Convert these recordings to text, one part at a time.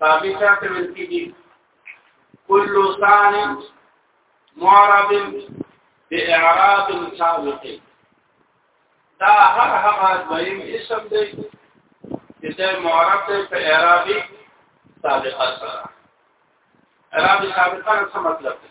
باقي شرط ویل کیږي كل ثان معرب باعراب سابق دا هر هغه دویم اسم دی چې د معرب ته په اعرابي سابقه سره اعرابي سابقه څه مطلب دی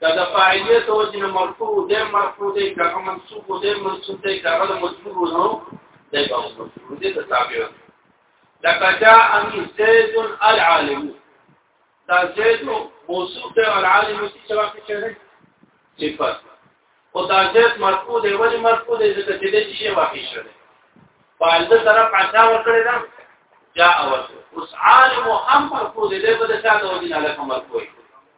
کله فاعلیت او جن مرفوع د مرفوع د کله منصوب او د منصوب د کله مجبور نو د مجبور د تابع لکه جاء ان زید العالم دا زید موصوف د العالم چې واقع کړي صفات او دا زید مرفوع دی ولی مرفوع دی ځکه چې د شی واقع شوی فاعلیت طرف عطا ورکړی دا جاء ورته اوس عالم هم مرفوع دی له بده چا د وجه نه لکه مرفوع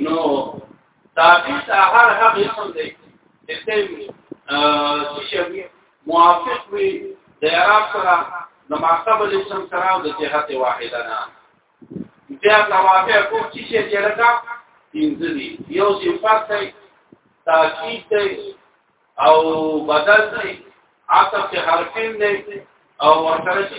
نو تابع ته هر هغه اسم دی چې څه موافق وي د اعراب سره د ماقب الاسم سره او د جهت واحده نه بیا توابع کوم چې شي چې لکه پنځه دي یو صفات دی تاکید دی او بدل دی عطف حرفین دی او ورسره چې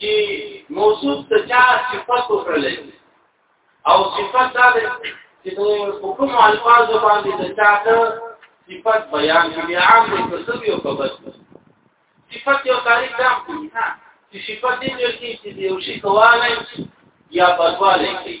چې موصوف ته چا صفات وکړل او صفات دا ده چې د حکم الفاظ باندې د چا ته صفات بیان کړي عام دې په سبي او په بس صفات یو تاریخ دام کوي ها چې صفات دې چې یو شي کواله یا بدواله کوي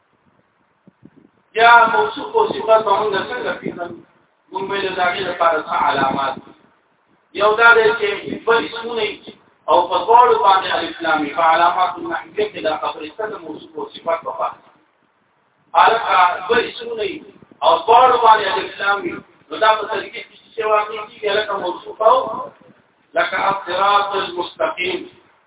یا موصوف او صفات په موږ څنګه پیژنو موږ به د دې لپاره څه علامات یو دا دی چې په اسمونه او په ټول باندې الاسلامي په علامات النحویه کې دا خبرې څنګه موصوف او صفات په پاره الکه په اسمونه او ټول باندې الاسلامي نو دا په طریقې کې چې واقعي کې الکه موصوف او لکه الصراط المستقيم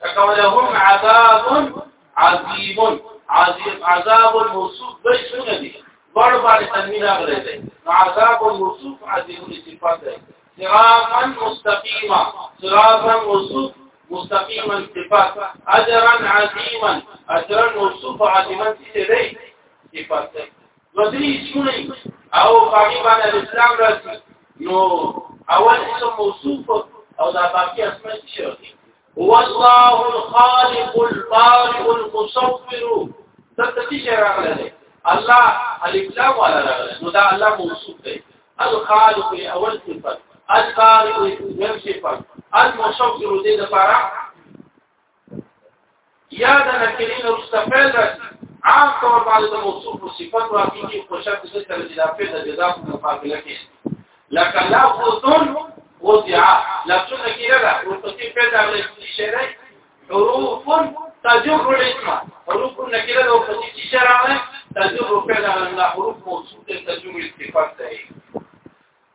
فقولهم عذاب عظيم عظيم عذاب موصوف بشونه دي بڑ باندې تنوین راغلی دی عذاب موصوف عظیم صفات دی صراطا مستقیما صراطا موصوف مستقیما صفات اجرا عظیما اجرا موصوف عظیما څه دی صفات دی مدري شونې او باقي باندې اسلام راځي نو اول اسم موصوف او دا باقي اسماء شي هو الله الخالق البارئ المصور دته چې راغله الله الاسلام ولا راغله نو دا الله موصوف دی الخالق اول صفت البارئ دویم صفت المصور دې لپاره یا د نکرین او استفعال راځي عام طور باندې د موصوف او صفت واقعي دي خو شرط د سره د اضافه د جزا په مقابله کې لکه لفظون وضع لفظ نکره ده او په دې پیدا لري چې حروف تجر الاسم حروف نکره ده او په دې چې راغلي تجر پیدا لري حروف موصوف تجر استفاده ده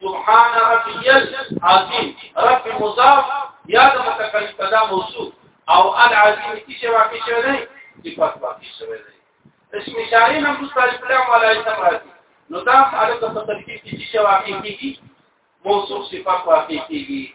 سبحان ربي العظيم رب مضاف یا د متکلم صدا موصوف او العظیم کی چې واقع شوی دی صفات واقع شوی دی اسم اشاره نه مستعلم کلام ولا اسم راځي نو دا هغه په ترکیب کې چې واقع کیږي موصوف صفات واقع کیږي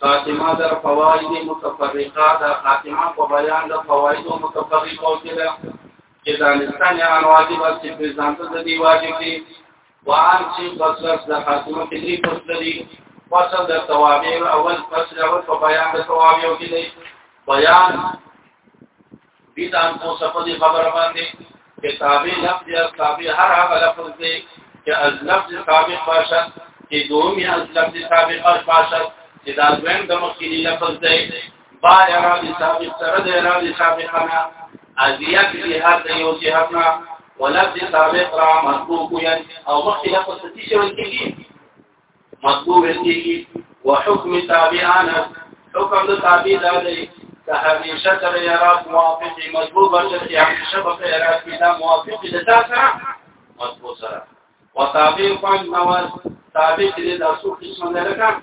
خاتمه در فواید متفرقه دا خاتمه په بیان د فواید متفرقه کې ده چې دانستان ان واجب چې په ځان ته دی واجب دي وان چې بسرس د خاتمه کې دی فصل دی فصل د توابع اول فصل اول په بیان د توابع کې دی بیان دي دا کو سپد خبر باندې چې تابع لفظ یا تابع هر هغه لفظ دی چې از لفظ تابع باشد چې دوم یا از لفظ تابع باشد چې دا دویم د مخکینی لفظ دی با اعراب تابع سره د اعراب تابع کنا ازیات دي هر د یو جهت نه ولفظ تابع را مرکوب یا او مخکې لفظ څه شي ورته مطلوب دي وحكم تابعانا حكم تابع دا دی که همیشه تر یارات موافق مطلوب شي چې همیشه په یارات کې دا موافق دي دا سره مطلوب سره وتابع فن نواز تابع دې د اصول قسم نه لکه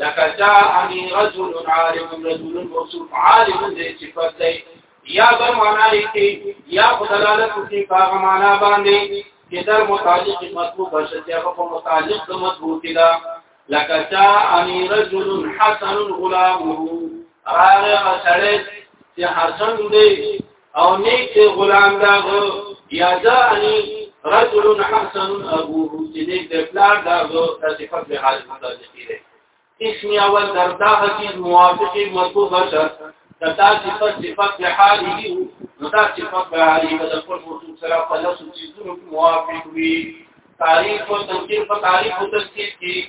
لکه جاءني رجل عالم رجل موصوف عالم دې صفات دی یا بر معنا لیکي یا خدلالت کوي په معنا باندې چې در متعلق مطلوب شې چې هغه په متعلق د مطلوب دی لکه جاءني رجل حسن غلامه راغه سړی چې حسن دی او نیک دی غلام داغو یا دا انی رجل حسن ابوه چې نیک دی پلار داغو د صفت به حال متعلق دی اسم اول دردا حدیث موافق مطلوب بشر کتا صفت صفت به حال دی نو دا صفت به حال دی د خپل موضوع سره په لاسو چې موافق وي تعریف او تنکیر په تعریف او تنکیر کې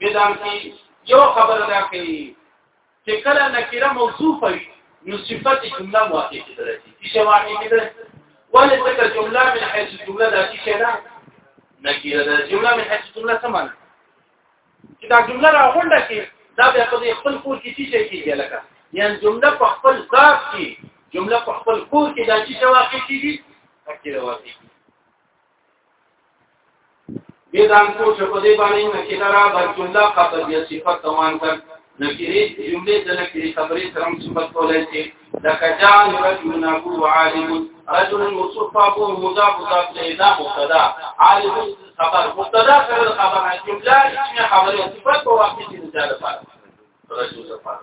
بدام کی یو خبر دا کوي چې کله نکره موصوفه وي نو صفت جمله واقع کیدل شي چې واقع کیدل ولې ذکر جمله من حيث جمله دا چې شي دا نکره دا جمله من حيث جمله سمانه چې دا جمله راغونډه کې دا بیا په خپل کور کې شي کېږي لکه یعنی جمله په خپل ذات کې جمله په خپل کور کې دا چې واقع کیږي نکره واقع کیږي به دام کو چې په دې باندې نکیره را بر جمله خبر یا صفت توان کړ نکیره جمله د نکیره خبرې سره صفت کولای شي لکه جان رجل ابو عالم رجل موصوف ابو مضاف مضاف الیه مبتدا عالم خبر مبتدا سره خبره جمله چې خبره صفت په واقع کې ځای لپاره رجل لپاره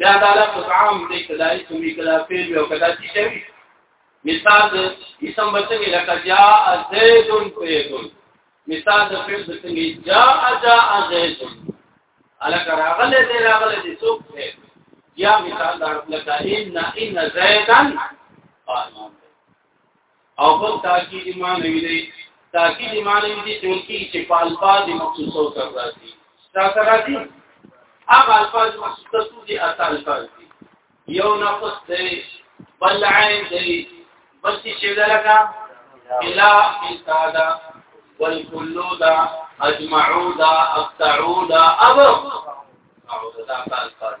دا دا لفظ عام دی کدا اسم وی کدا فعل وی او کدا څه شي مثال د اسم بچنګ لکه جاء زید زید مثال د فعل بچنګ جاء جاء زید الک راغله دی راغله دی څوک دی یا مثال دا لکه ان ان زیدن قائم او بل تاکید معنوي دی تاکید معنوي دی چې ولکې چې په الفاظ مخصوصو سره راځي دا سره راځي هغه الفاظ مخصوصو دي اته الفاظ دي یو نفس دی بل عین دی بل چې دلکا الا استادا والکلودا اجمعودا اقطعودا ابو او دا الفاظ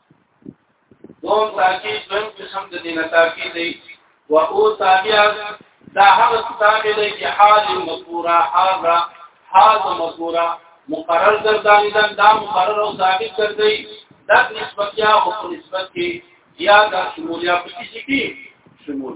دوم تاکید دوم قسم د دینه تاکید دی و او تابعا دا هغه کتاب دی چې حال مذکوره حال را حال مذکوره مقرر ګرځانی دا, دا مقرر او ثابت ګرځي دا نسبت یا او نسبت کې یا دا شمول یا په کسی کې شمول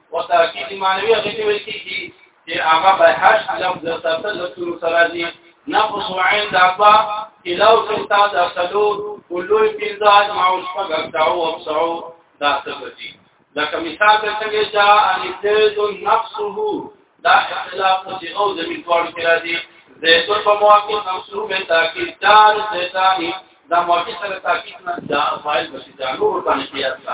او تاکید معنوي هغه ته ویل کیږي چې هغه به هر لفظ تسل رسول سره دي نفس عین دابا کلاو ستا تسلو کلوې پیزاد ماوس په غږاو او سعو دا څه دي لکه مثال ته څنګه چې ان زید نفسه دا اختلاف چې او د میټوال کې راځي زید په مواقع نفسه به تاکید دار زیدانی دا مواقع سره تاکید نه دا فایل بشي دا نور باندې پیاسا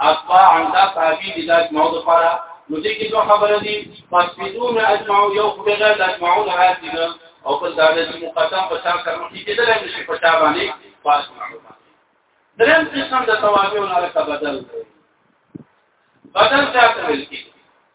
اصبا عمدا تابع دي د اجماع لپاره نو دې کې دوه خبره دي پس بدون اجماع یو خو بغیر د اجماع راځي نه او بل دا د مقدم په شان سره مخکې کېدل هم شي په شا باندې پاس درم قسم د توابع نه لکه بدل بدل ځات ویل کېږي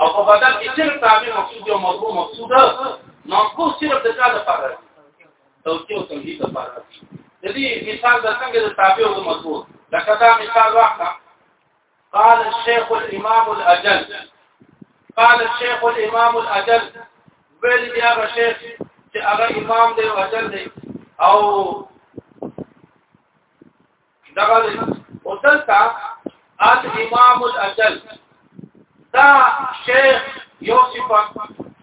او په بدل کې صرف تابع مقصود او مرغوب مقصود منقوص صرف د چا لپاره دی توجیه او تمهید لپاره دی د دې مثال د څنګه د تابع او مرغوب لکه دا مثال واخلئ قال الشيخ الامام الاجل قال الشيخ الامام الاجل ویل دی هغه شیخ چې هغه امام دی او اجل دی او دا غواړي او دلته ات امام الاجل دا شیخ یو صفات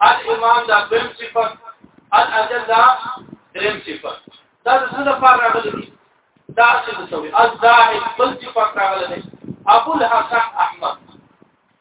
ات امام دا بل صفات ات اجل دا دریم صفات دا د څه لپاره راغلي دي دا څه د سوي الزاهد بل صفات راغلي دي ابو الحسن احمد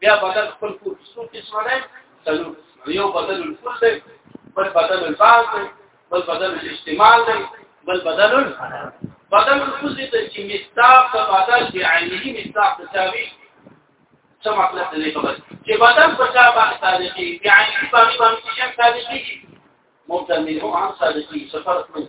بیا بدل خپل کور څو قسمه ده څلور یو بدل الکل ده بل بدل البعض ده بل بدل الاستعمال ده بل بدل بدل الکل ده چې مستاق په بدل دی عیني مستاق تساوي څه مطلب دی خبر چې بدل په چا باندې صادقي یعنی په باندې باندې چې صادقي مبتدل هو عن صادقي سفرت منه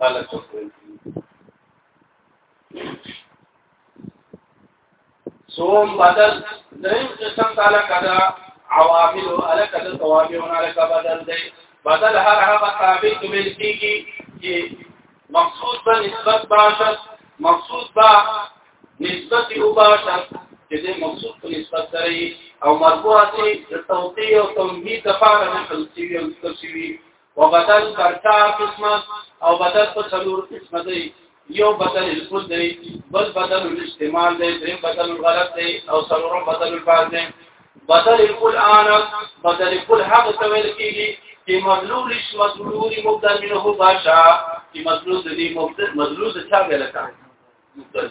غلط وکړي سوم بدل دریم قسم تعالی کدا عوامل الک د توابعون الک بدل دی بدل هر هغه تابع کمل کیږي چې مقصود به نسبت باشد مقصود به نسبت او باشد چې د مقصود په نسبت سره او مرفوع چې د توقیع او تمهید لپاره نه خلصي او تفسیری وبدل پر چار قسمه او بدل په څلور قسمه دی یو بدل الکل دی بل بدل الاستعمال دی دریم بدل الغلط دی او څلورم بدل الفاظ دی بدل الکل آنف بدل الکل هغه څه ویل کېږي چې مدلول اسم مدلول مبدل منه باشا چې مدلول دی مبدل مدلول څه ویل کېږي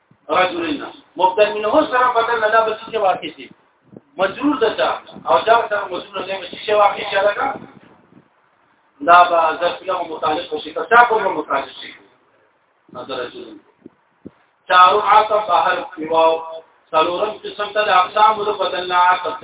رجلنا مبدل منه سره بدل نه دا به څه واقع شي مجرور ده چا او جار سره مجرور نه به څه واقع شي لکه دا به ظرف له متعلق شي که چا کوم متعلق شي نظر رجلنا چارو عاطف بهر پیواو سلورم قسم ته اقسام د بدلنا عاطف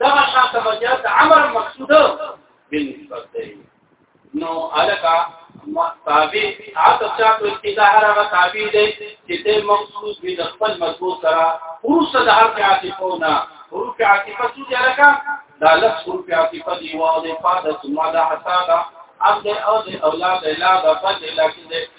دا شانت مجاز د امر مقصود بالنسبه دی نو الکا تابع تاسو چاته ابتدا هغه تابع دی چې د مقصود وي د خپل مضمون سره ورسره د هر عاطفونه حروف عاطفه څه دي الکا دا لس حروف عاطفه دی واو د فاده ثم دا حسابه عبد او د اولاد الا د فضل لكن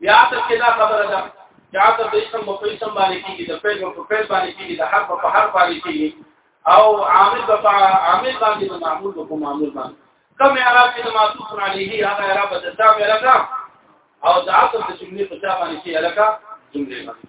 یا تر کې دا خبره ده چې عاطف د اسم په اسم باندې کېږي د فعل په فعل باندې کېږي د حرف په حرف باندې کېږي او عامل په عامل باندې د معمول په معمول باندې کوم اعراب چې معطوف علیه هغه اعراب د تام اعراب او د عاطف د جملې په ځای باندې چې الکا جملې باندې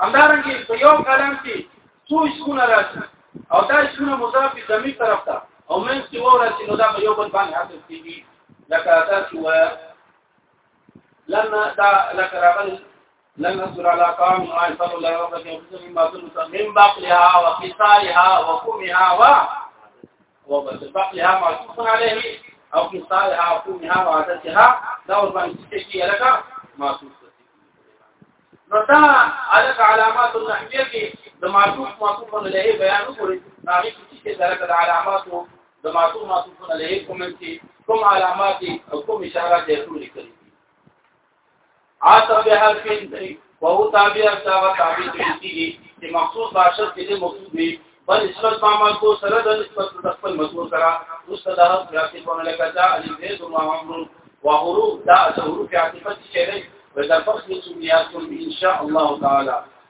همدارنګه په یو کلام کې څو اسمونه راځي او دا اسمونه مضاف دي زمي طرف ته او من چې و راځي نو دا په یو بل باندې حاصل کیږي لکه تاسو و لنا دا لکه راغل لن نصر على قوم ما يفعل الله ربك يفزل ما ظلمت من باقلها وقصارها وقومها و وبالفقلها معطوف عليه او قصارها او قومها وعادتها دا وربان تشتكي لك معطوف نو دا علق علامات النحویه کې د معطوف معطوف عليه بیان وکړي هغه چې دا د علامات د معطوف معطوف عليه کوم چې کوم علامات او کوم اشارات یې ټول کړي عاطف به حرف دی وهو تابع سوا تابع دی چې مخصوص باشد کې مخصوص دی بل نسبت ما مذکور سره د نسبت د خپل مذکور سره مستداه سیاسی په لکه دا علی زید ما عمرو وحروف دا حروف عاطفه چې دی ودا فصل سنیات ان شاء الله تعالی